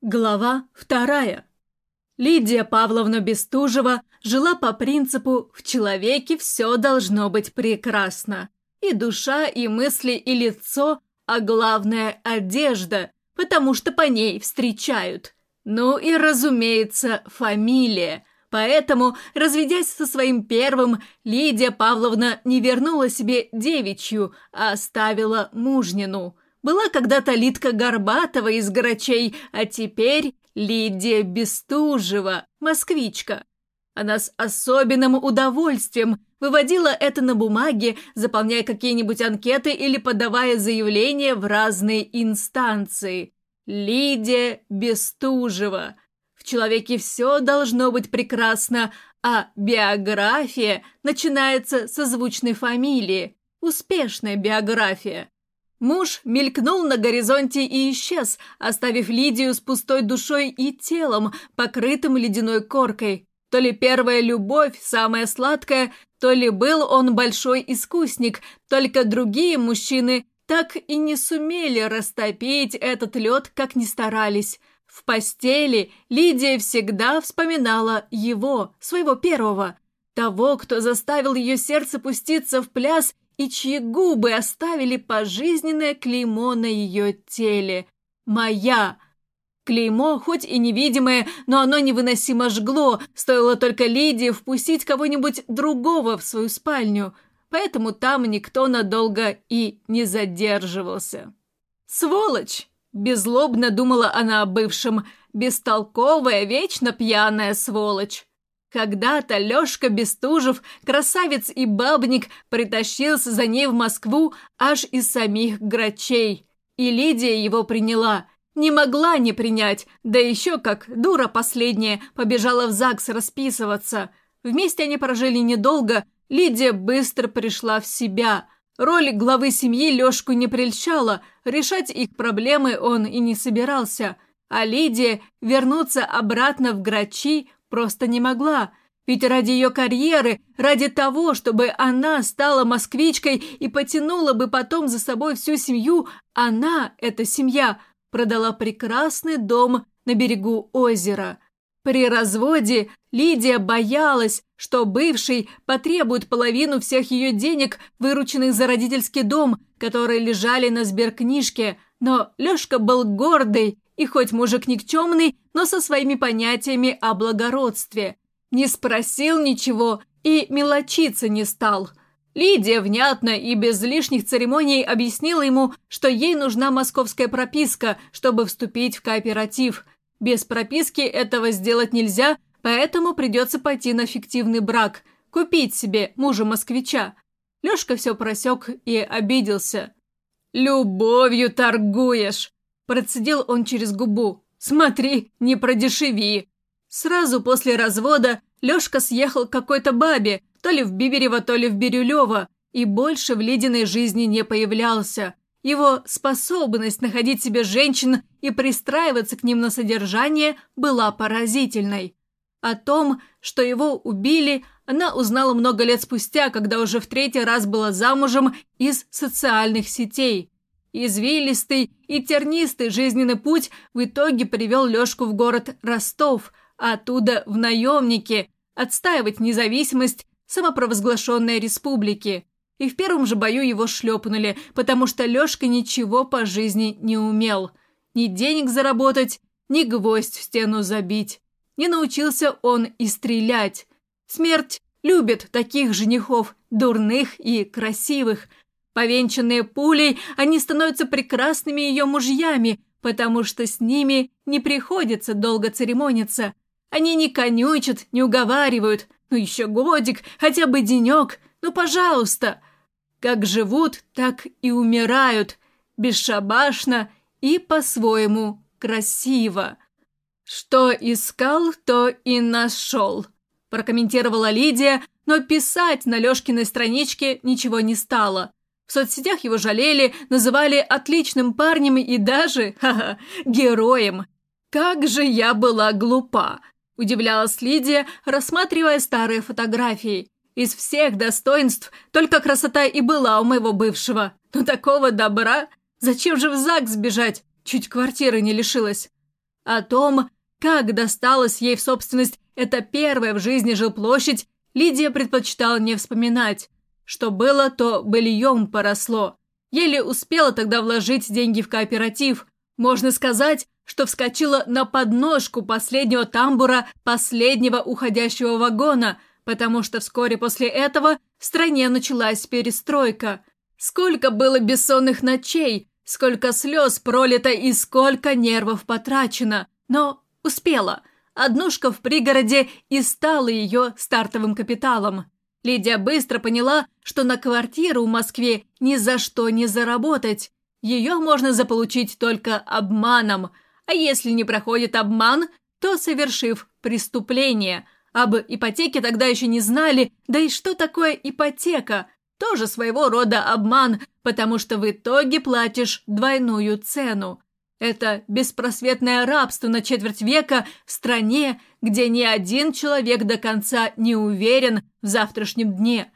Глава вторая. Лидия Павловна Бестужева жила по принципу «в человеке все должно быть прекрасно». И душа, и мысли, и лицо, а главное – одежда, потому что по ней встречают. Ну и, разумеется, фамилия. Поэтому, разведясь со своим первым, Лидия Павловна не вернула себе девичью, а оставила мужнину – была когда-то Лидка Горбатова из Грачей, а теперь Лидия Бестужева, москвичка. Она с особенным удовольствием выводила это на бумаге, заполняя какие-нибудь анкеты или подавая заявления в разные инстанции. Лидия Бестужева. В человеке все должно быть прекрасно, а биография начинается со звучной фамилии. Успешная биография. Муж мелькнул на горизонте и исчез, оставив Лидию с пустой душой и телом, покрытым ледяной коркой. То ли первая любовь, самая сладкая, то ли был он большой искусник, только другие мужчины так и не сумели растопить этот лед, как ни старались. В постели Лидия всегда вспоминала его, своего первого, того, кто заставил ее сердце пуститься в пляс и чьи губы оставили пожизненное клеймо на ее теле. Моя. Клеймо, хоть и невидимое, но оно невыносимо жгло, стоило только Лидии впустить кого-нибудь другого в свою спальню, поэтому там никто надолго и не задерживался. «Сволочь!» – беззлобно думала она о бывшем, бестолковая, вечно пьяная сволочь. Когда-то Лёшка Бестужев, красавец и бабник, притащился за ней в Москву аж из самих грачей. И Лидия его приняла. Не могла не принять, да еще как дура последняя побежала в ЗАГС расписываться. Вместе они прожили недолго, Лидия быстро пришла в себя. Роль главы семьи Лёшку не прельщала, решать их проблемы он и не собирался. А Лидия вернуться обратно в Грачи Просто не могла. Ведь ради ее карьеры, ради того, чтобы она стала москвичкой и потянула бы потом за собой всю семью, она, эта семья, продала прекрасный дом на берегу озера. При разводе Лидия боялась, что бывший потребует половину всех ее денег, вырученных за родительский дом, которые лежали на сберкнижке, но Лешка был гордый и хоть мужик никчемный, но со своими понятиями о благородстве. Не спросил ничего и мелочиться не стал. Лидия внятно и без лишних церемоний объяснила ему, что ей нужна московская прописка, чтобы вступить в кооператив. Без прописки этого сделать нельзя, поэтому придется пойти на фиктивный брак, купить себе мужа-москвича. Лешка все просек и обиделся. «Любовью торгуешь!» Процедил он через губу. «Смотри, не продешеви!» Сразу после развода Лёшка съехал к какой-то бабе, то ли в Биберево, то ли в Бирюлёво, и больше в ледяной жизни не появлялся. Его способность находить себе женщин и пристраиваться к ним на содержание была поразительной. О том, что его убили, она узнала много лет спустя, когда уже в третий раз была замужем из социальных сетей. Извилистый и тернистый жизненный путь в итоге привел Лешку в город Ростов, а оттуда в наемники, отстаивать независимость самопровозглашенной республики. И в первом же бою его шлепнули, потому что Лешка ничего по жизни не умел. Ни денег заработать, ни гвоздь в стену забить. Не научился он и стрелять. Смерть любит таких женихов, дурных и красивых, Повенчанные пулей, они становятся прекрасными ее мужьями, потому что с ними не приходится долго церемониться. Они не конючат, не уговаривают. Ну еще годик, хотя бы денек, ну пожалуйста. Как живут, так и умирают. Бесшабашно и по-своему красиво. Что искал, то и нашел. Прокомментировала Лидия, но писать на Лешкиной страничке ничего не стало. В соцсетях его жалели, называли отличным парнем и даже, ха-ха, героем. Как же я была глупа! Удивлялась Лидия, рассматривая старые фотографии. Из всех достоинств только красота и была у моего бывшего. Но такого добра! Зачем же в ЗАГС бежать? Чуть квартиры не лишилась. О том, как досталась ей в собственность эта первая в жизни жилплощадь, Лидия предпочитала не вспоминать. Что было, то быльем поросло. Еле успела тогда вложить деньги в кооператив. Можно сказать, что вскочила на подножку последнего тамбура последнего уходящего вагона, потому что вскоре после этого в стране началась перестройка. Сколько было бессонных ночей, сколько слез пролито и сколько нервов потрачено. Но успела. Однушка в пригороде и стала ее стартовым капиталом. Лидия быстро поняла, что на квартиру в Москве ни за что не заработать. Ее можно заполучить только обманом, а если не проходит обман, то совершив преступление. Об ипотеке тогда еще не знали, да и что такое ипотека? Тоже своего рода обман, потому что в итоге платишь двойную цену. Это беспросветное рабство на четверть века в стране, где ни один человек до конца не уверен в завтрашнем дне.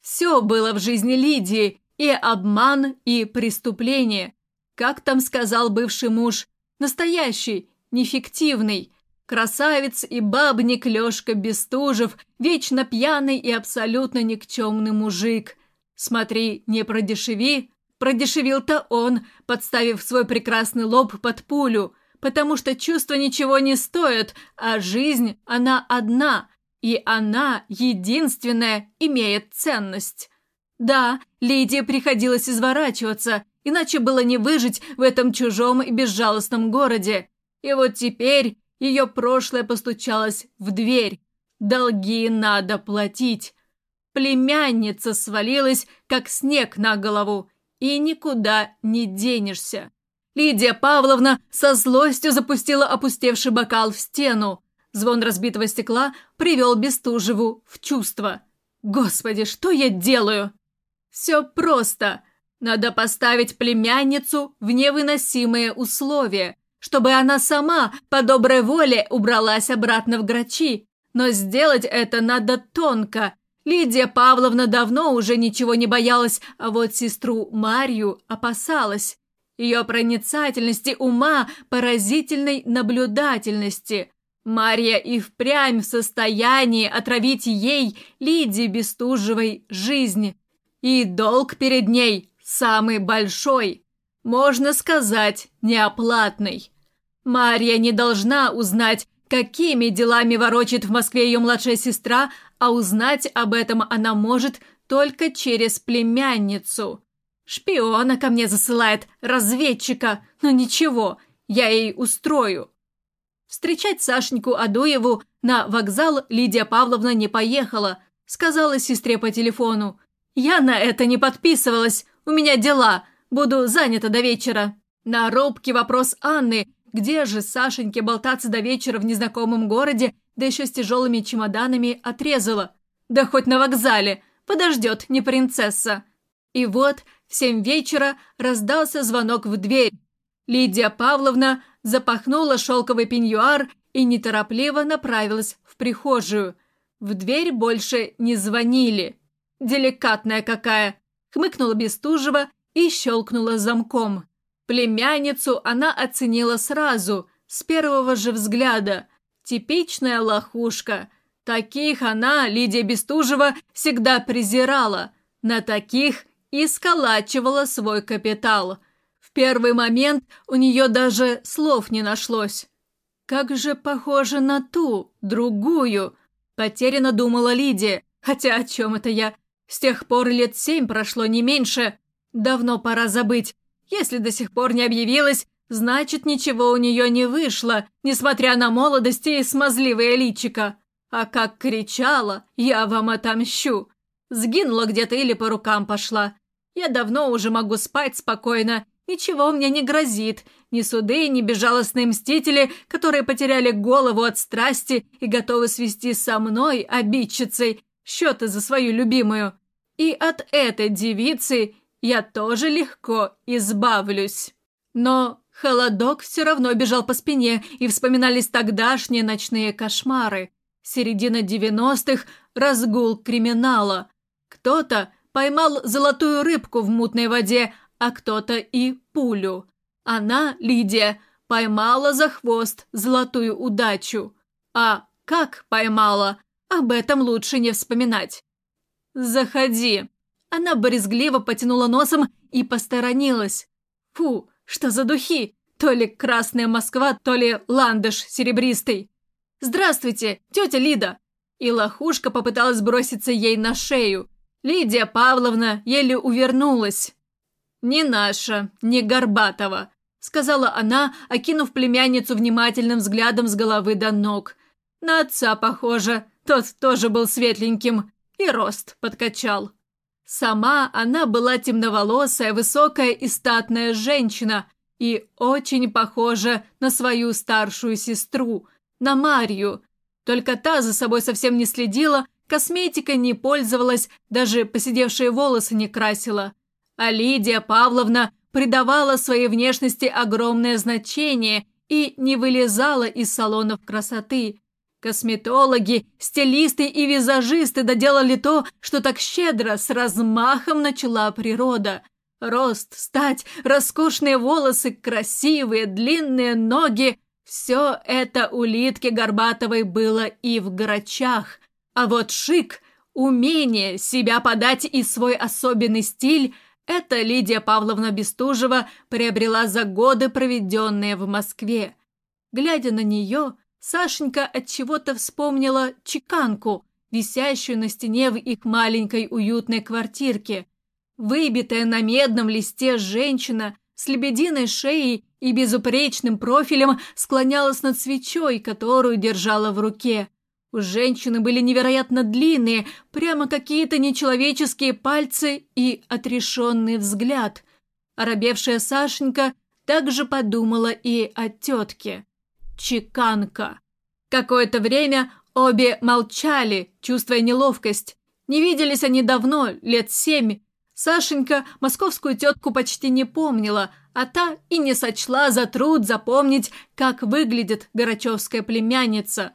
Все было в жизни Лидии, и обман, и преступление. Как там сказал бывший муж, настоящий, нефиктивный. Красавец и бабник Лешка Бестужев, вечно пьяный и абсолютно никчемный мужик. Смотри, не продешеви, Продешевил-то он, подставив свой прекрасный лоб под пулю, потому что чувства ничего не стоят, а жизнь, она одна, и она, единственная, имеет ценность. Да, Лидии приходилось изворачиваться, иначе было не выжить в этом чужом и безжалостном городе. И вот теперь ее прошлое постучалось в дверь. Долги надо платить. Племянница свалилась, как снег на голову, и никуда не денешься. Лидия Павловна со злостью запустила опустевший бокал в стену. Звон разбитого стекла привел Бестужеву в чувство. «Господи, что я делаю?» «Все просто. Надо поставить племянницу в невыносимые условия, чтобы она сама по доброй воле убралась обратно в грачи. Но сделать это надо тонко, Лидия Павловна давно уже ничего не боялась, а вот сестру Марью опасалась. Ее проницательности ума, поразительной наблюдательности. Марья и впрямь в состоянии отравить ей, Лидии Бестужевой, жизнь. И долг перед ней самый большой, можно сказать, неоплатный. Марья не должна узнать, какими делами ворочит в Москве ее младшая сестра, а узнать об этом она может только через племянницу. Шпиона ко мне засылает, разведчика, но ничего, я ей устрою. Встречать Сашеньку Адуеву на вокзал Лидия Павловна не поехала, сказала сестре по телефону. «Я на это не подписывалась, у меня дела, буду занята до вечера». На робкий вопрос Анны, где же Сашеньке болтаться до вечера в незнакомом городе, да еще с тяжелыми чемоданами, отрезала. Да хоть на вокзале, подождет, не принцесса. И вот в семь вечера раздался звонок в дверь. Лидия Павловна запахнула шелковый пеньюар и неторопливо направилась в прихожую. В дверь больше не звонили. Деликатная какая, хмыкнула Бестужева и щелкнула замком. Племянницу она оценила сразу, с первого же взгляда. Типичная лохушка. Таких она, Лидия Бестужева, всегда презирала. На таких и сколачивала свой капитал. Первый момент у нее даже слов не нашлось. «Как же похоже на ту, другую!» Потерянно думала Лидия. Хотя о чем это я? С тех пор лет семь прошло не меньше. Давно пора забыть, если до сих пор не объявилась, значит, ничего у нее не вышло, несмотря на молодость и смазливое личико. А как кричала «Я вам отомщу!» Сгинула где-то или по рукам пошла. Я давно уже могу спать спокойно, ничего мне не грозит. Ни суды, ни безжалостные мстители, которые потеряли голову от страсти и готовы свести со мной, обидчицей, счеты за свою любимую. И от этой девицы я тоже легко избавлюсь. Но холодок все равно бежал по спине, и вспоминались тогдашние ночные кошмары. Середина девяностых – разгул криминала. Кто-то поймал золотую рыбку в мутной воде, а кто-то и пулю. Она, Лидия, поймала за хвост золотую удачу. А как поймала, об этом лучше не вспоминать. «Заходи». Она брезгливо потянула носом и посторонилась. Фу, что за духи? То ли красная Москва, то ли ландыш серебристый. «Здравствуйте, тетя Лида!» И лохушка попыталась броситься ей на шею. Лидия Павловна еле увернулась. «Не наша, не Горбатова», — сказала она, окинув племянницу внимательным взглядом с головы до ног. «На отца похоже, тот тоже был светленьким, и рост подкачал». Сама она была темноволосая, высокая и статная женщина и очень похожа на свою старшую сестру, на Марию. Только та за собой совсем не следила, косметикой не пользовалась, даже посидевшие волосы не красила. А Лидия Павловна придавала своей внешности огромное значение и не вылезала из салонов красоты. Косметологи, стилисты и визажисты доделали то, что так щедро, с размахом начала природа. Рост, стать, роскошные волосы, красивые, длинные ноги – все это у Литки Горбатовой было и в грачах. А вот шик, умение себя подать и свой особенный стиль – это Лидия Павловна Бестужева приобрела за годы, проведенные в Москве. Глядя на нее, Сашенька от чего-то вспомнила чеканку, висящую на стене в их маленькой уютной квартирке. Выбитая на медном листе женщина с лебединой шеей и безупречным профилем склонялась над свечой, которую держала в руке. У женщины были невероятно длинные, прямо какие-то нечеловеческие пальцы и отрешенный взгляд. Оробевшая Сашенька также подумала и о тетке чеканка. Какое-то время обе молчали, чувствуя неловкость. Не виделись они давно, лет семь. Сашенька московскую тетку почти не помнила, а та и не сочла за труд запомнить, как выглядит горачевская племянница.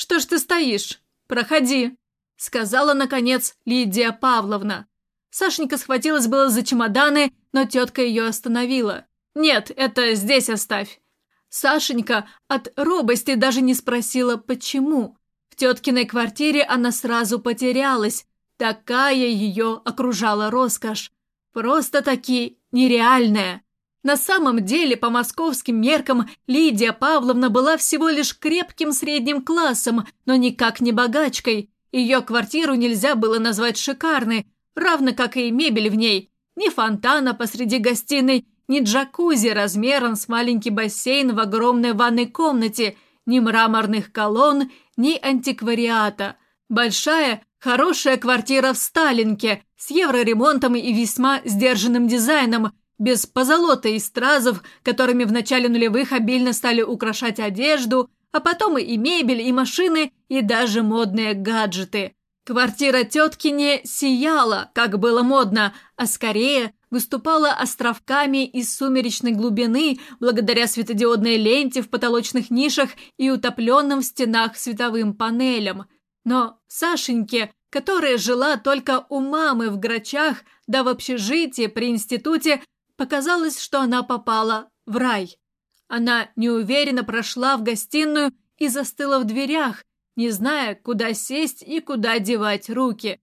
«Что ж ты стоишь? Проходи», — сказала, наконец, Лидия Павловна. Сашенька схватилась было за чемоданы, но тетка ее остановила. «Нет, это здесь оставь. Сашенька от робости даже не спросила, почему. В теткиной квартире она сразу потерялась. Такая ее окружала роскошь. Просто-таки нереальная. На самом деле, по московским меркам, Лидия Павловна была всего лишь крепким средним классом, но никак не богачкой. Ее квартиру нельзя было назвать шикарной, равно как и мебель в ней. Ни фонтана посреди гостиной, ни джакузи размером с маленький бассейн в огромной ванной комнате, ни мраморных колонн, ни антиквариата. Большая, хорошая квартира в Сталинке с евроремонтом и весьма сдержанным дизайном, без позолота и стразов, которыми в начале нулевых обильно стали украшать одежду, а потом и мебель, и машины, и даже модные гаджеты. Квартира тетки не сияла, как было модно, а скорее выступала островками из сумеречной глубины благодаря светодиодной ленте в потолочных нишах и утопленным в стенах световым панелям. Но Сашеньке, которая жила только у мамы в Грачах, да в общежитии при институте, показалось, что она попала в рай. Она неуверенно прошла в гостиную и застыла в дверях, не зная, куда сесть и куда девать руки.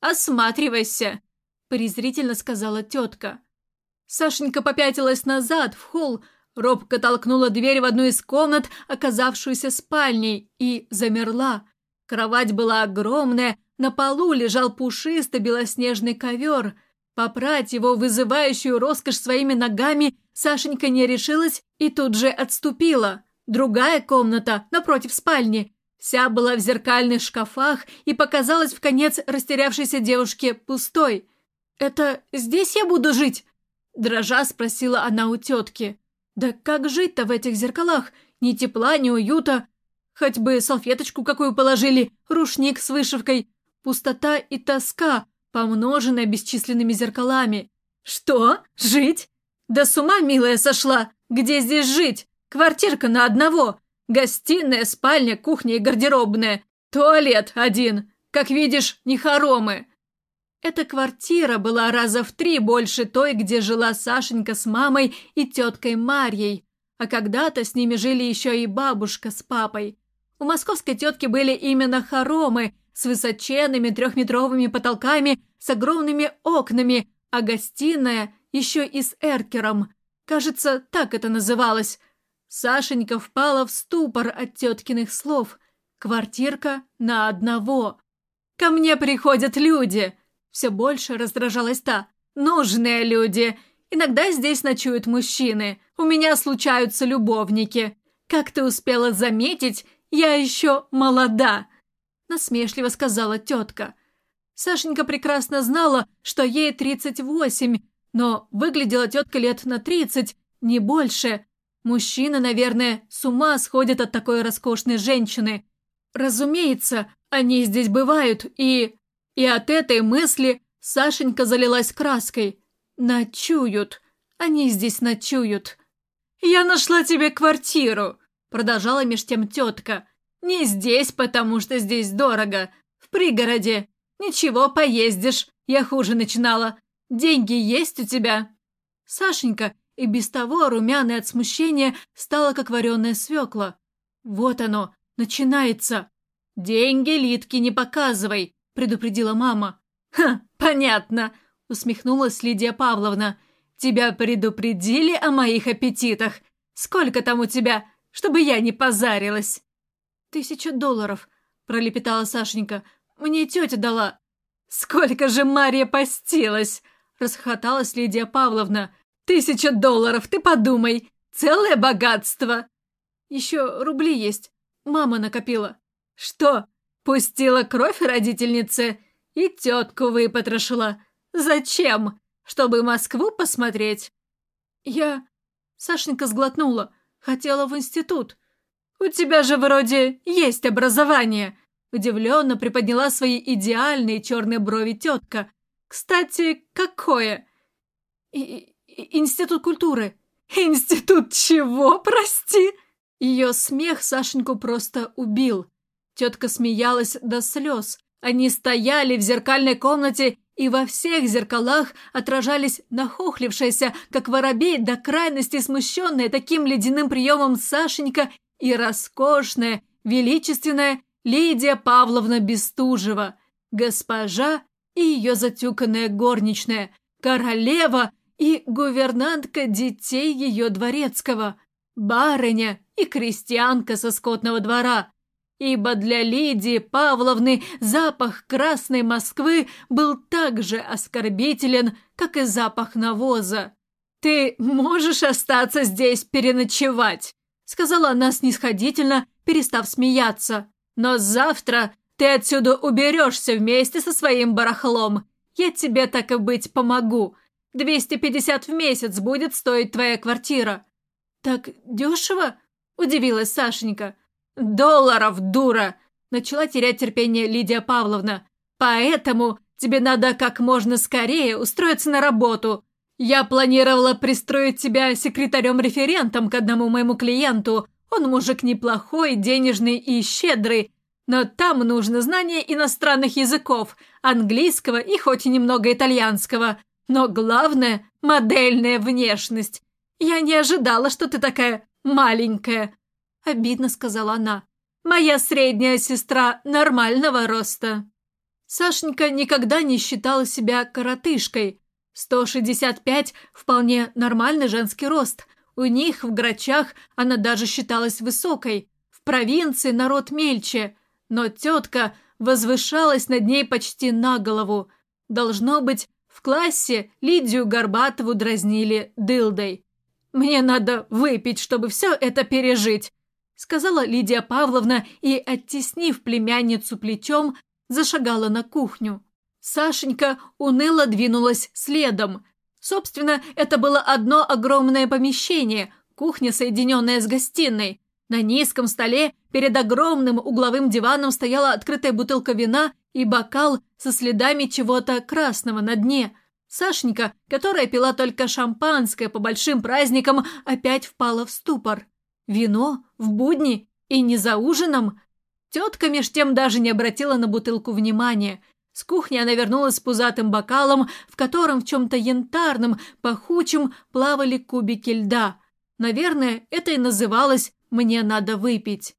«Осматривайся!» презрительно сказала тетка. Сашенька попятилась назад, в холл, робко толкнула дверь в одну из комнат, оказавшуюся спальней, и замерла. Кровать была огромная, на полу лежал пушистый белоснежный ковер. Попрать его вызывающую роскошь своими ногами Сашенька не решилась и тут же отступила. Другая комната, напротив спальни, вся была в зеркальных шкафах и показалась в конец растерявшейся девушке пустой – «Это здесь я буду жить?» Дрожа спросила она у тетки. «Да как жить-то в этих зеркалах? Ни тепла, ни уюта. Хоть бы салфеточку какую положили, рушник с вышивкой. Пустота и тоска, помноженная бесчисленными зеркалами. Что? Жить? Да с ума, милая, сошла! Где здесь жить? Квартирка на одного. Гостиная, спальня, кухня и гардеробная. Туалет один. Как видишь, не хоромы. Эта квартира была раза в три больше той, где жила Сашенька с мамой и теткой Марьей. А когда-то с ними жили еще и бабушка с папой. У московской тетки были именно хоромы с высоченными трехметровыми потолками, с огромными окнами, а гостиная еще и с эркером. Кажется, так это называлось. Сашенька впала в ступор от теткиных слов. Квартирка на одного. «Ко мне приходят люди!» Все больше раздражалась та. «Нужные люди! Иногда здесь ночуют мужчины. У меня случаются любовники. Как ты успела заметить, я еще молода!» Насмешливо сказала тетка. Сашенька прекрасно знала, что ей 38, но выглядела тетка лет на 30, не больше. Мужчина, наверное, с ума сходит от такой роскошной женщины. Разумеется, они здесь бывают, и... И от этой мысли Сашенька залилась краской. Ночуют. Они здесь ночуют. «Я нашла тебе квартиру», — продолжала меж тем тетка. «Не здесь, потому что здесь дорого. В пригороде. Ничего, поездишь. Я хуже начинала. Деньги есть у тебя?» Сашенька, и без того румяная от смущения, стала как вареная свекла. «Вот оно, начинается!» «Деньги Литке не показывай», — предупредила мама. «Ха, понятно», — усмехнулась Лидия Павловна. «Тебя предупредили о моих аппетитах. Сколько там у тебя, чтобы я не позарилась?» «Тысяча долларов», — пролепетала Сашенька. «Мне тетя дала». «Сколько же Мария постилась!» — расхохоталась Лидия Павловна. «Тысяча долларов, ты подумай! Целое богатство!» «Еще рубли есть. Мама накопила». «Что, пустила кровь родительнице и тетку выпотрошила? Зачем? Чтобы Москву посмотреть?» «Я...» Сашенька сглотнула. «Хотела в институт». «У тебя же вроде есть образование!» Удивленно приподняла свои идеальные черные брови тетка. «Кстати, какое?» И «Институт культуры». «Институт чего, прости?» Ее смех Сашеньку просто убил. Тетка смеялась до слез. Они стояли в зеркальной комнате, и во всех зеркалах отражались нахохлившаяся, как воробей, до крайности смущенная таким ледяным приемом Сашенька и роскошная, величественная Лидия Павловна Бестужева, госпожа и ее затюканная горничная, королева и гувернантка детей ее дворецкого, барыня и крестьянка со скотного двора, ибо для Лидии Павловны запах красной Москвы был так же оскорбителен, как и запах навоза. «Ты можешь остаться здесь переночевать», — сказала она снисходительно, перестав смеяться. «Но завтра ты отсюда уберешься вместе со своим барахлом. Я тебе, так и быть, помогу. 250 в месяц будет стоить твоя квартира». «Так дешево?» – удивилась Сашенька. «Долларов, дура!» – начала терять терпение Лидия Павловна. «Поэтому тебе надо как можно скорее устроиться на работу. Я планировала пристроить тебя секретарем-референтом к одному моему клиенту. Он мужик неплохой, денежный и щедрый, но там нужно знание иностранных языков, английского и хоть и немного итальянского. Но главное – модельная внешность. Я не ожидала, что ты такая маленькая. Обидно сказала она. Моя средняя сестра нормального роста. Сашенька никогда не считала себя коротышкой. 165 – вполне нормальный женский рост. У них в Грачах она даже считалась высокой. В провинции народ мельче. Но тетка возвышалась над ней почти на голову. Должно быть, в классе Лидию Горбатову дразнили дылдой. «Мне надо выпить, чтобы все это пережить», сказала Лидия Павловна и, оттеснив племянницу плечом, зашагала на кухню. Сашенька уныло двинулась следом. Собственно, это было одно огромное помещение, кухня, соединенная с гостиной. На низком столе перед огромным угловым диваном стояла открытая бутылка вина и бокал со следами чего-то красного на дне. Сашенька, которая пила только шампанское по большим праздникам, опять впала в ступор. Вино? В будни? И не за ужином? Тетка меж тем даже не обратила на бутылку внимания. С кухни она вернулась с пузатым бокалом, в котором в чем-то янтарном, пахучем плавали кубики льда. Наверное, это и называлось «мне надо выпить».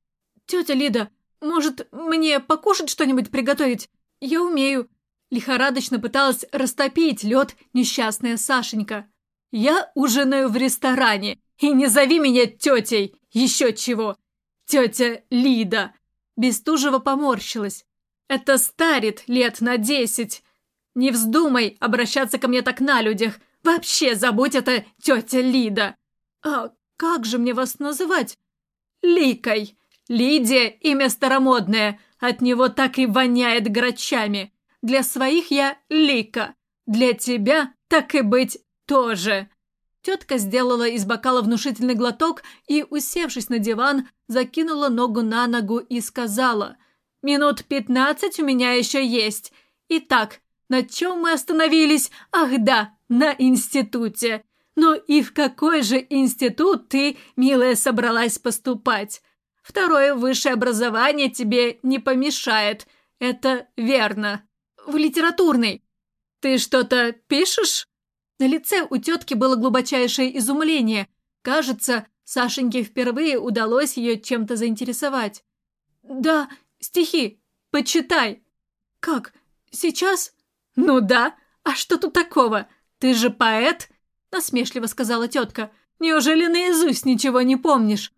«Тетя Лида, может, мне покушать что-нибудь приготовить? Я умею». Лихорадочно пыталась растопить лед несчастная Сашенька. «Я ужинаю в ресторане, и не зови меня тетей, еще чего. Тетя Лида». Бестужева поморщилась. «Это старит лет на десять. Не вздумай обращаться ко мне так на людях. Вообще забудь это, тетя Лида». «А как же мне вас называть?» «Ликой. Лидия – имя старомодное. От него так и воняет грачами. Для своих я Лика. Для тебя, так и быть, тоже». Тетка сделала из бокала внушительный глоток и, усевшись на диван, закинула ногу на ногу и сказала «Минут пятнадцать у меня еще есть. Итак, на чем мы остановились? Ах да, на институте. Но и в какой же институт ты, милая, собралась поступать? Второе высшее образование тебе не помешает. Это верно. В литературный. Ты что-то пишешь? На лице у тетки было глубочайшее изумление. Кажется, Сашеньке впервые удалось ее чем-то заинтересовать. «Да, стихи. Почитай». «Как? Сейчас?» «Ну да. А что тут такого? Ты же поэт?» Насмешливо сказала тетка. «Неужели наизусть ничего не помнишь?»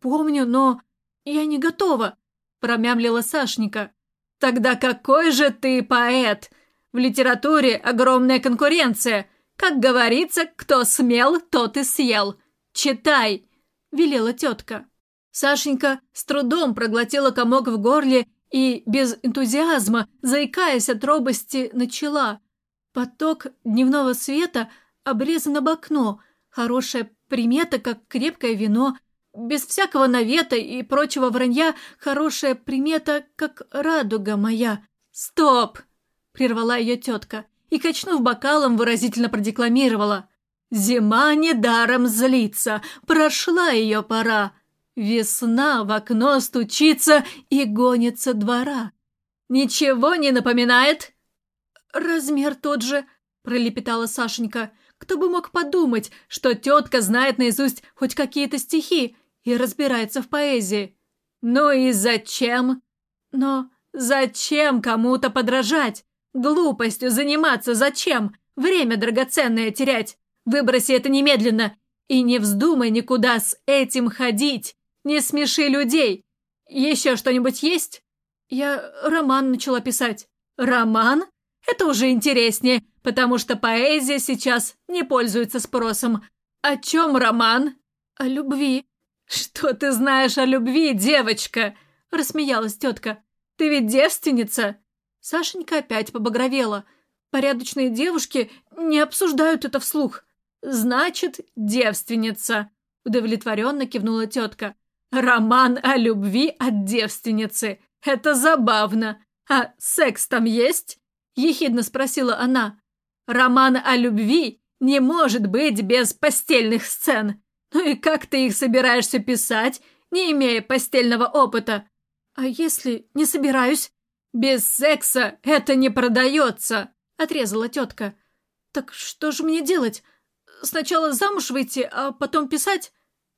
«Помню, но я не готова», промямлила Сашенька. «Тогда какой же ты поэт? В литературе огромная конкуренция. Как говорится, кто смел, тот и съел. Читай!» – велела тетка. Сашенька с трудом проглотила комок в горле и без энтузиазма, заикаясь от робости, начала. Поток дневного света обрезан об окно, хорошая примета, как крепкое вино, без всякого навета и прочего вранья, хорошая примета, как радуга моя. «Стоп!» – прервала ее тетка и, качнув бокалом, выразительно продекламировала. «Зима недаром злится, прошла ее пора. Весна в окно стучится и гонится двора. Ничего не напоминает?» «Размер тот же», – пролепетала Сашенька. «Кто бы мог подумать, что тетка знает наизусть хоть какие-то стихи и разбирается в поэзии?» «Ну и зачем?» «Но зачем кому-то подражать? Глупостью заниматься зачем? Время драгоценное терять. Выброси это немедленно. И не вздумай никуда с этим ходить. Не смеши людей. Еще что-нибудь есть? Я роман начала писать. Роман? Это уже интереснее, потому что поэзия сейчас не пользуется спросом. О чем роман? О любви. Что ты знаешь о любви, девочка? Рассмеялась тетка. Ты ведь девственница. Сашенька опять побагровела. Порядочные девушки не обсуждают это вслух. Значит, девственница. Удовлетворенно кивнула тетка. Роман о любви от девственницы. Это забавно. А секс там есть? Ехидно спросила она. Роман о любви не может быть без постельных сцен. Ну и как ты их собираешься писать, не имея постельного опыта? А если не собираюсь? «Без секса это не продается!» — отрезала тетка. «Так что же мне делать? Сначала замуж выйти, а потом писать?»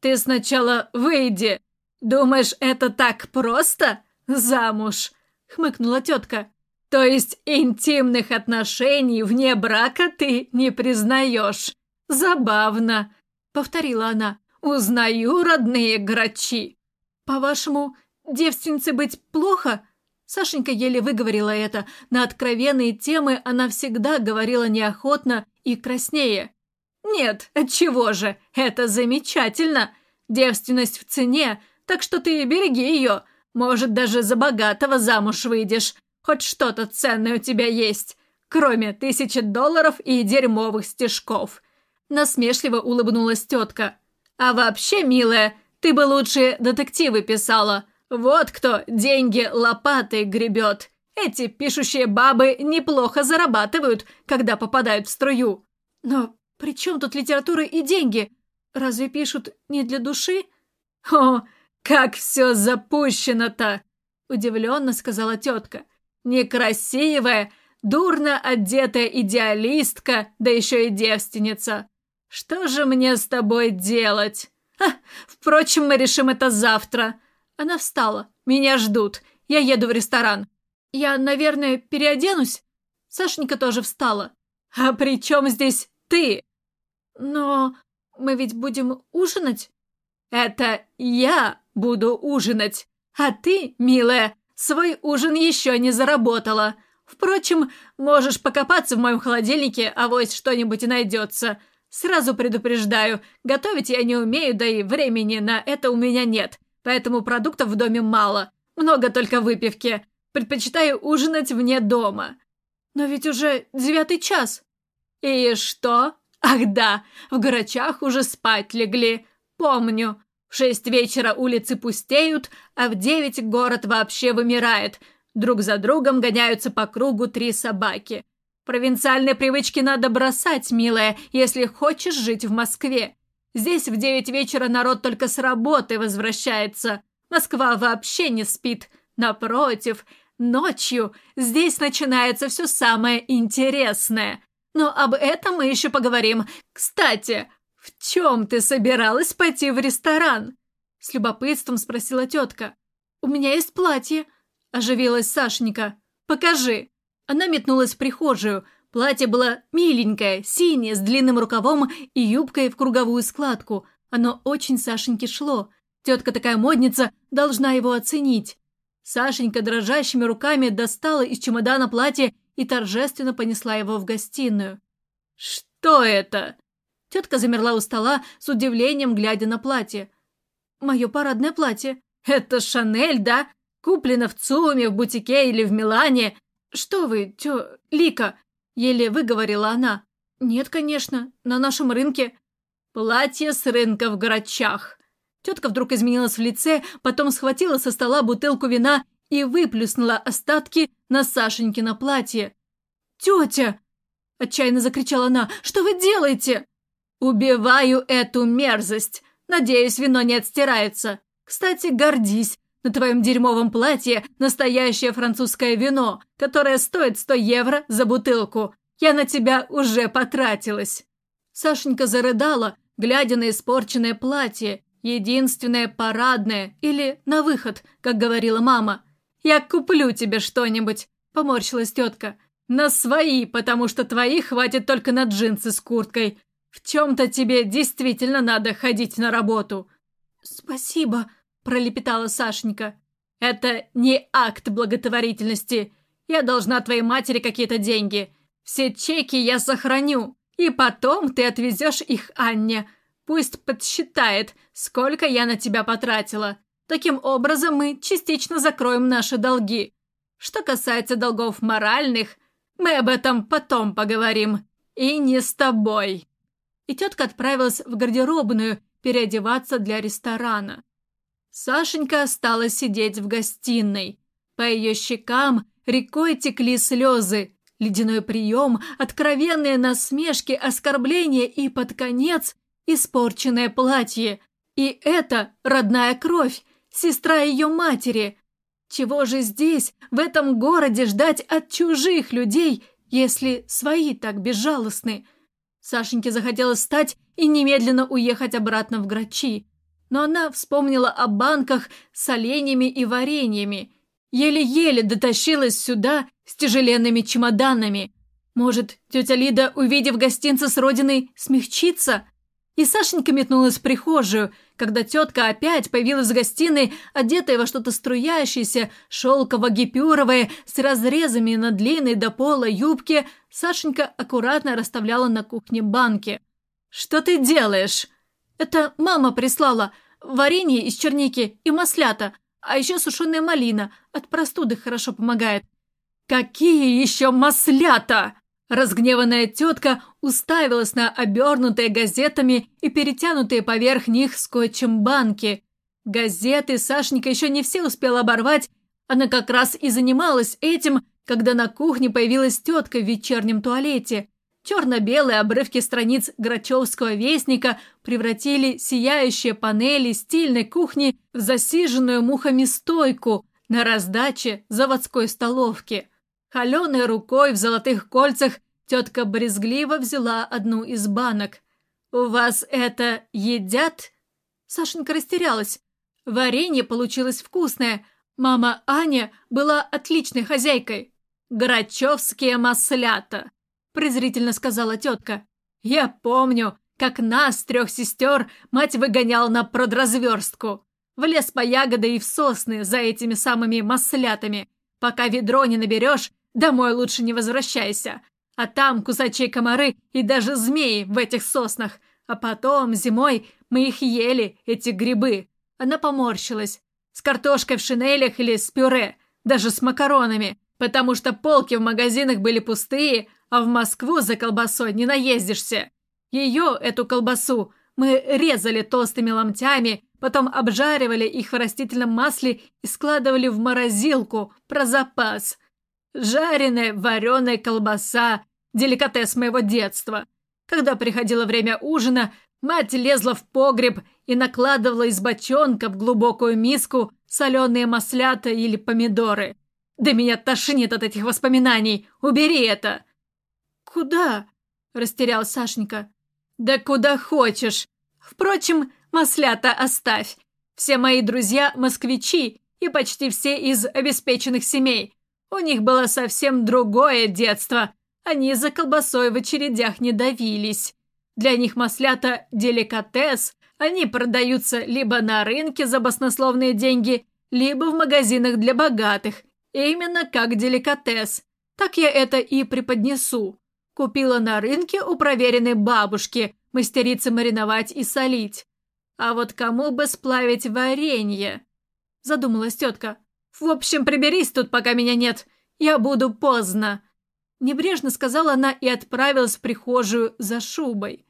«Ты сначала выйди! Думаешь, это так просто? Замуж!» — хмыкнула тетка. «То есть интимных отношений вне брака ты не признаешь? Забавно!» — повторила она. «Узнаю родные грачи!» «По-вашему, девственнице быть плохо?» Сашенька еле выговорила это. На откровенные темы она всегда говорила неохотно и краснее. «Нет, отчего же? Это замечательно! Девственность в цене, так что ты береги ее. Может, даже за богатого замуж выйдешь. Хоть что-то ценное у тебя есть, кроме тысячи долларов и дерьмовых стежков». Насмешливо улыбнулась тетка. «А вообще, милая, ты бы лучше детективы писала. Вот кто деньги лопатой гребет. Эти пишущие бабы неплохо зарабатывают, когда попадают в струю. Но при чем тут литература и деньги? Разве пишут не для души? О, как все запущено-то! Удивленно сказала тетка. Некрасивая, дурно одетая идеалистка, да еще и девственница. Что же мне с тобой делать? А, впрочем, мы решим это завтра. Она встала. Меня ждут. Я еду в ресторан. Я, наверное, переоденусь? Сашенька тоже встала. А при чем здесь ты? Но мы ведь будем ужинать? Это я буду ужинать. А ты, милая, свой ужин еще не заработала. Впрочем, можешь покопаться в моем холодильнике, а вось что-нибудь и найдется. Сразу предупреждаю, готовить я не умею, да и времени на это у меня нет, поэтому продуктов в доме мало, много только выпивки. Предпочитаю ужинать вне дома. Но ведь уже девятый час. И что? Ах да, в горочах уже спать легли. Помню. В шесть вечера улицы пустеют, а в девять город вообще вымирает. Друг за другом гоняются по кругу три собаки. Провинциальные привычки надо бросать, милая, если хочешь жить в Москве. Здесь в девять вечера народ только с работы возвращается. Москва вообще не спит. Напротив, ночью здесь начинается все самое интересное. Но об этом мы еще поговорим. Кстати, в чем ты собиралась пойти в ресторан? С любопытством спросила тетка. У меня есть платье. Оживилась Сашенька. Покажи. Она метнулась в прихожую. Платье было миленькое, синее, с длинным рукавом и юбкой в круговую складку. Оно очень Сашеньке шло. Тетка такая модница, должна его оценить. Сашенька дрожащими руками достала из чемодана платье и торжественно понесла его в гостиную. «Что это?» Тетка замерла у стола с удивлением, глядя на платье. «Мое парадное платье». «Это Шанель, да? Куплено в ЦУМе, в бутике или в Милане. «Что вы, тё... Лика!» — еле выговорила она. «Нет, конечно, на нашем рынке». «Платье с рынка в Горочах». Тетка вдруг изменилась в лице, потом схватила со стола бутылку вина и выплюснула остатки на Сашенькино платье. «Тетя!» — отчаянно закричала она. «Что вы делаете?» «Убиваю эту мерзость. Надеюсь, вино не отстирается. Кстати, гордись. На твоем дерьмовом платье настоящее французское вино, которое стоит 100 евро за бутылку. Я на тебя уже потратилась». Сашенька зарыдала, глядя на испорченное платье, единственное парадное, или на выход, как говорила мама. «Я куплю тебе что-нибудь», – поморщилась тетка. «На свои, потому что твои хватит только на джинсы с курткой. В чем-то тебе действительно надо ходить на работу». «Спасибо», пролепетала Сашенька. «Это не акт благотворительности. Я должна твоей матери какие-то деньги. Все чеки я сохраню, и потом ты отвезешь их Анне. Пусть подсчитает, сколько я на тебя потратила. Таким образом мы частично закроем наши долги. Что касается долгов моральных, мы об этом потом поговорим. И не с тобой». И тетка отправилась в гардеробную переодеваться для ресторана. Сашенька стала сидеть в гостиной. По ее щекам рекой текли слезы. Ледяной прием, откровенные насмешки, оскорбления и, под конец, испорченное платье. И это родная кровь, сестра ее матери. Чего же здесь, в этом городе, ждать от чужих людей, если свои так безжалостны? Сашеньке захотелось встать и немедленно уехать обратно в Грачи но она вспомнила о банках с оленями и вареньями. Еле-еле дотащилась сюда с тяжеленными чемоданами. Может, тетя Лида, увидев гостинца с родиной, смягчится? И Сашенька метнулась в прихожую, когда тетка опять появилась в гостиной, одетая во что-то струящееся, шелково-гипюровое, с разрезами на длинной до пола юбке, Сашенька аккуратно расставляла на кухне банки. «Что ты делаешь?» «Это мама прислала варенье из черники и маслята, а еще сушеная малина. От простуды хорошо помогает». «Какие еще маслята?» Разгневанная тетка уставилась на обернутые газетами и перетянутые поверх них скотчем банки. Газеты Сашенька еще не все успела оборвать, она как раз и занималась этим, когда на кухне появилась тетка в вечернем туалете. Черно-белые обрывки страниц Грачевского вестника превратили сияющие панели стильной кухни в засиженную мухами стойку на раздаче заводской столовки. Холеной рукой в золотых кольцах тетка брезгливо взяла одну из банок. «У вас это едят?» Сашенька растерялась. Варенье получилось вкусное. Мама Аня была отличной хозяйкой. «Грачевские маслята», — презрительно сказала тетка. «Я помню, как нас, трех сестер, мать выгоняла на продразверстку. В лес по ягоды и в сосны за этими самыми маслятами. Пока ведро не наберешь, домой лучше не возвращайся. А там кусачие комары и даже змеи в этих соснах. А потом, зимой, мы их ели, эти грибы. Она поморщилась. С картошкой в шинелях или с пюре, даже с макаронами. Потому что полки в магазинах были пустые, а в Москву за колбасой не наездишься. Ее, эту колбасу, мы резали толстыми ломтями, потом обжаривали их в растительном масле и складывали в морозилку про запас. Жареная вареная колбаса – деликатес моего детства. Когда приходило время ужина, мать лезла в погреб и накладывала из бочонка в глубокую миску соленые маслята или помидоры. Да меня тошнит от этих воспоминаний. Убери это!» «Куда?» – растерял Сашенька. «Да куда хочешь. Впрочем, маслята оставь. Все мои друзья – москвичи и почти все из обеспеченных семей. У них было совсем другое детство. Они за колбасой в очередях не давились. Для них маслята – деликатес. Они продаются либо на рынке за баснословные деньги, либо в магазинах для богатых. Именно как деликатес. Так я это и преподнесу. Купила на рынке у проверенной бабушки, мастерицы мариновать и солить. А вот кому бы сплавить варенье? Задумалась тетка. В общем, приберись тут, пока меня нет. Я буду поздно. Небрежно сказала она и отправилась в прихожую за шубой.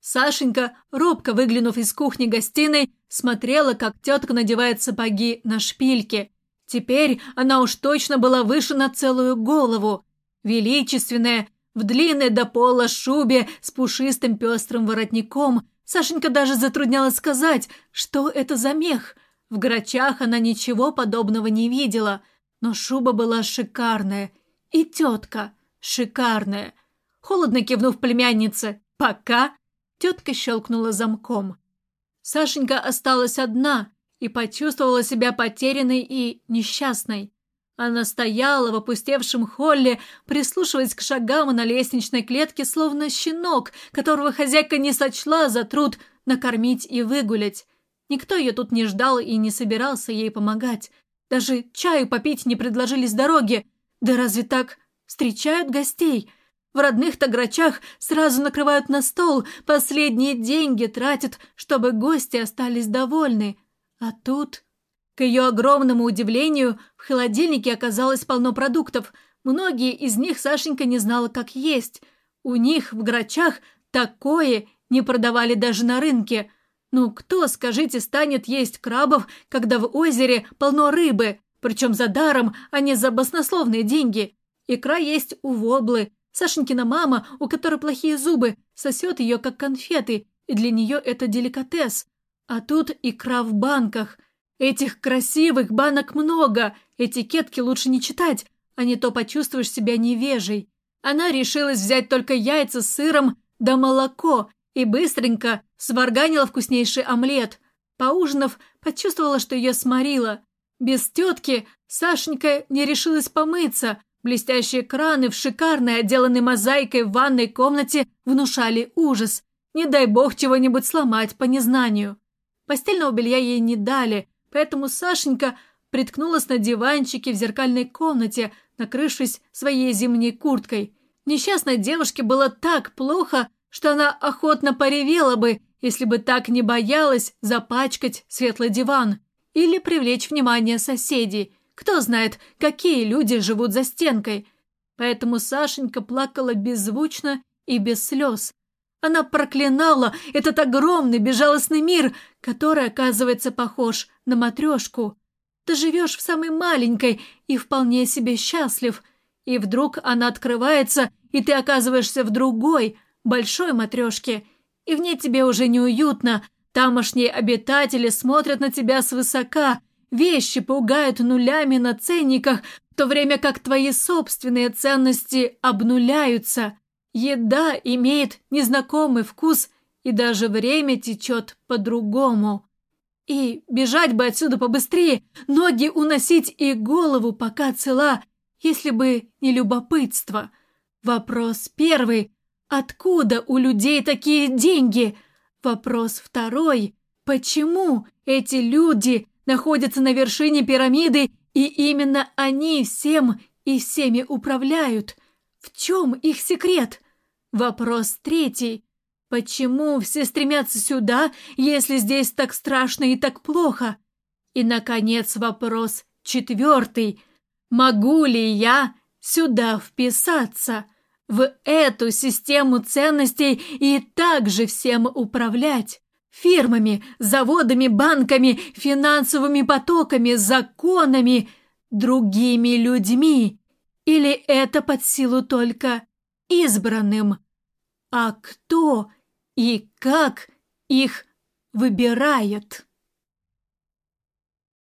Сашенька, робко выглянув из кухни-гостиной, смотрела, как тетка надевает сапоги на шпильки. Теперь она уж точно была выше на целую голову. Величественная, в длинной до пола шубе с пушистым пестрым воротником. Сашенька даже затруднялась сказать, что это за мех. В грачах она ничего подобного не видела, но шуба была шикарная. И тетка шикарная. Холодно кивнув племяннице «пока», тетка щелкнула замком. Сашенька осталась одна и почувствовала себя потерянной и несчастной. Она стояла в опустевшем холле, прислушиваясь к шагам на лестничной клетке, словно щенок, которого хозяйка не сочла за труд накормить и выгулять. Никто ее тут не ждал и не собирался ей помогать. Даже чаю попить не предложили с дороги. Да разве так встречают гостей? В родных-то грачах сразу накрывают на стол, последние деньги тратят, чтобы гости остались довольны. А тут... К ее огромному удивлению, в холодильнике оказалось полно продуктов. Многие из них Сашенька не знала, как есть. У них в грачах такое не продавали даже на рынке. Ну, кто, скажите, станет есть крабов, когда в озере полно рыбы, причем за даром, а не за баснословные деньги? Икра есть у воблы. Сашенькина мама, у которой плохие зубы, сосет ее как конфеты, и для нее это деликатес. А тут икра в банках. Этих красивых банок много, этикетки лучше не читать, а не то почувствуешь себя невежей. Она решилась взять только яйца с сыром да молоко и быстренько сварганила вкуснейший омлет. Поужинав, почувствовала, что ее сморило. Без тетки Сашенька не решилась помыться. Блестящие краны в шикарной, отделанной мозаикой в ванной комнате внушали ужас. Не дай бог чего-нибудь сломать по незнанию. Постельного белья ей не дали, поэтому Сашенька приткнулась на диванчике в зеркальной комнате, накрывшись своей зимней курткой. Несчастной девушке было так плохо, что она охотно поревела бы, если бы так не боялась запачкать светлый диван или привлечь внимание соседей. Кто знает, какие люди живут за стенкой. Поэтому Сашенька плакала беззвучно и без слез. Она проклинала этот огромный безжалостный мир, который, оказывается, похож на матрешку. Ты живешь в самой маленькой и вполне себе счастлив. И вдруг она открывается, и ты оказываешься в другой, большой матрешке. И в ней тебе уже неуютно. Тамошние обитатели смотрят на тебя свысока. Вещи пугают нулями на ценниках, в то время как твои собственные ценности обнуляются. Еда имеет незнакомый вкус и даже время течет по-другому. И бежать бы отсюда побыстрее, ноги уносить и голову пока цела, если бы не любопытство. Вопрос первый. Откуда у людей такие деньги? Вопрос второй. Почему эти люди находятся на вершине пирамиды, и именно они всем и всеми управляют? В чем их секрет? Вопрос третий. Почему все стремятся сюда, если здесь так страшно и так плохо? И, наконец, вопрос четвертый. Могу ли я сюда вписаться, в эту систему ценностей и также всем управлять? Фирмами, заводами, банками, финансовыми потоками, законами, другими людьми? Или это под силу только избранным? А кто и как их выбирает?